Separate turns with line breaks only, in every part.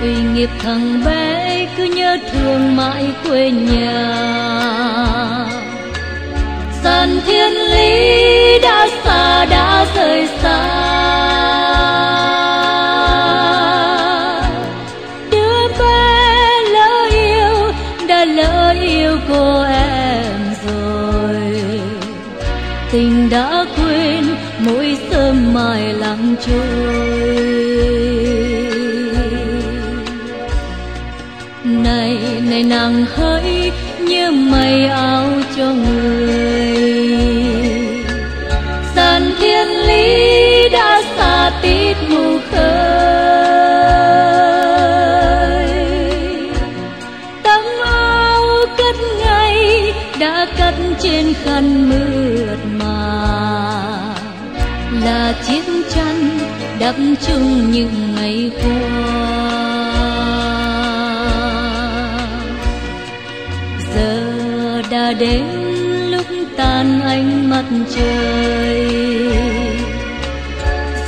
tùy nghiệp thằng bé cứ nhớ thương mãi quê nhà. Dần thiên lý đã xa, đã rời xa. Đứa bé lỡ yêu, đã lỡ yêu cô em rồi. Tình đã quên, mỗi sớm mai lặng trôi. Hãy nhớ như mây áo cho người. Dàn thiên lý đã xa tít mù khơi. Tấm áo cất ngay đã cất trên khăn mượt mà. Là chiếc chăn đắp chung những ngày qua đến lúc tan ánh mặt trời.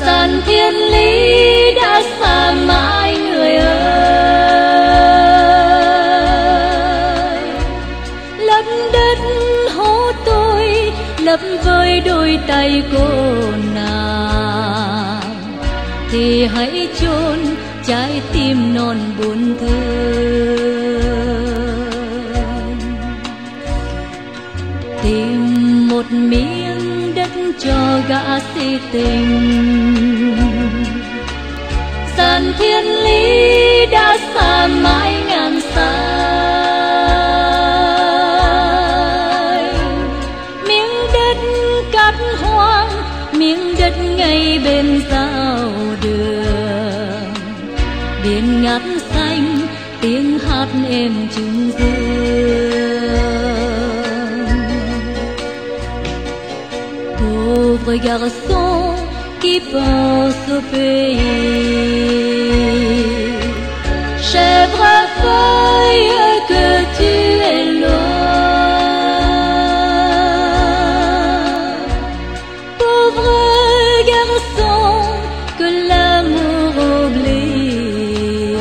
Sàn thiên lý đã xa mãi người ơi. Lấp đất hố tôi, lấp với đôi tay cô nàng. Thì hãy chôn trái tim non buồn thương. Tìm một miếng đất cho gã si tình. Sàn thiên lý đã xa mãi ngàn sai. Miếng đất cát hoang, miếng đất ngay bên giao đường. Biển ngát xanh, tiếng hát êm trừng dương. Pauvre garçon qui pense au pays. Chèvre feuille que tu es loin pauvre garçon que l'amour oublie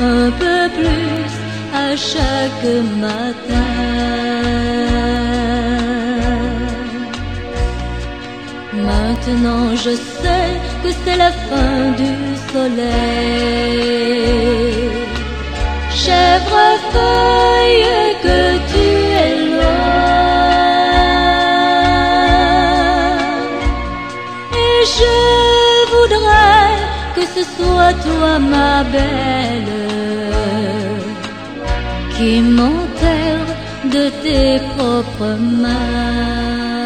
un peu plus à chaque matin. Maintenant je sais que c'est la fin du soleil. Chèvre feuille que tu es loin. Et je voudrais que ce soit toi ma belle qui m'enterre de tes propres mains.